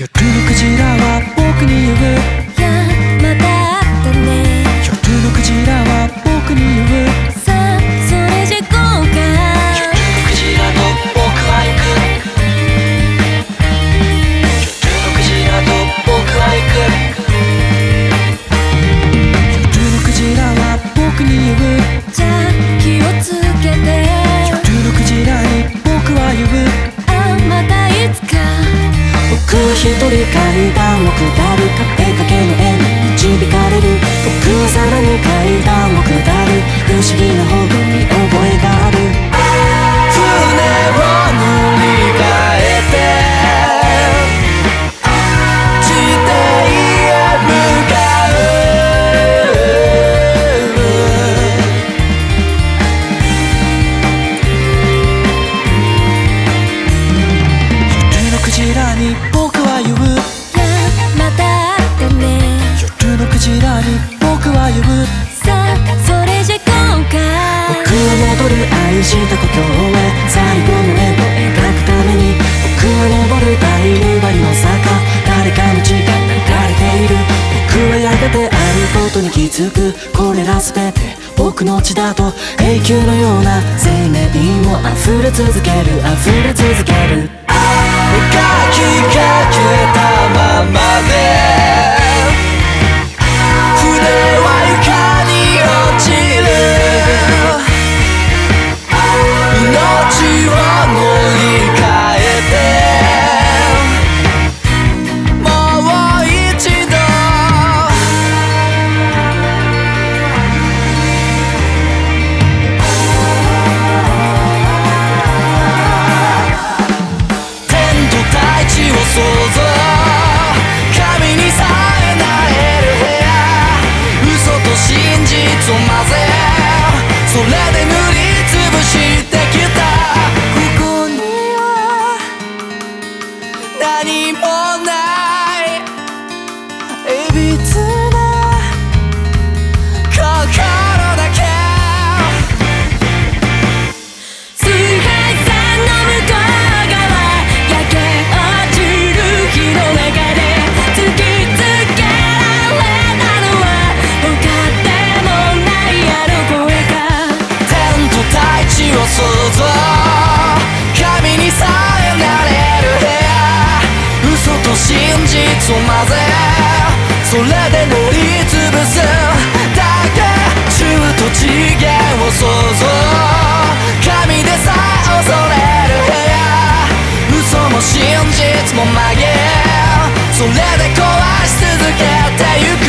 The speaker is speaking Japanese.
夜のクジラは僕に言や」「また会ったね」「夜のクジラは一人階段を下全て僕の血だと永久のような生命を溢れ続ける溢れ続ける愛きかける。神にさえなえる部屋。嘘と真実を混ぜ。それでそまぜそれで乗りつぶすだけ中途次元を想像神でさえ恐れる部屋。嘘も真実も曲げそれで壊し続けてゆく。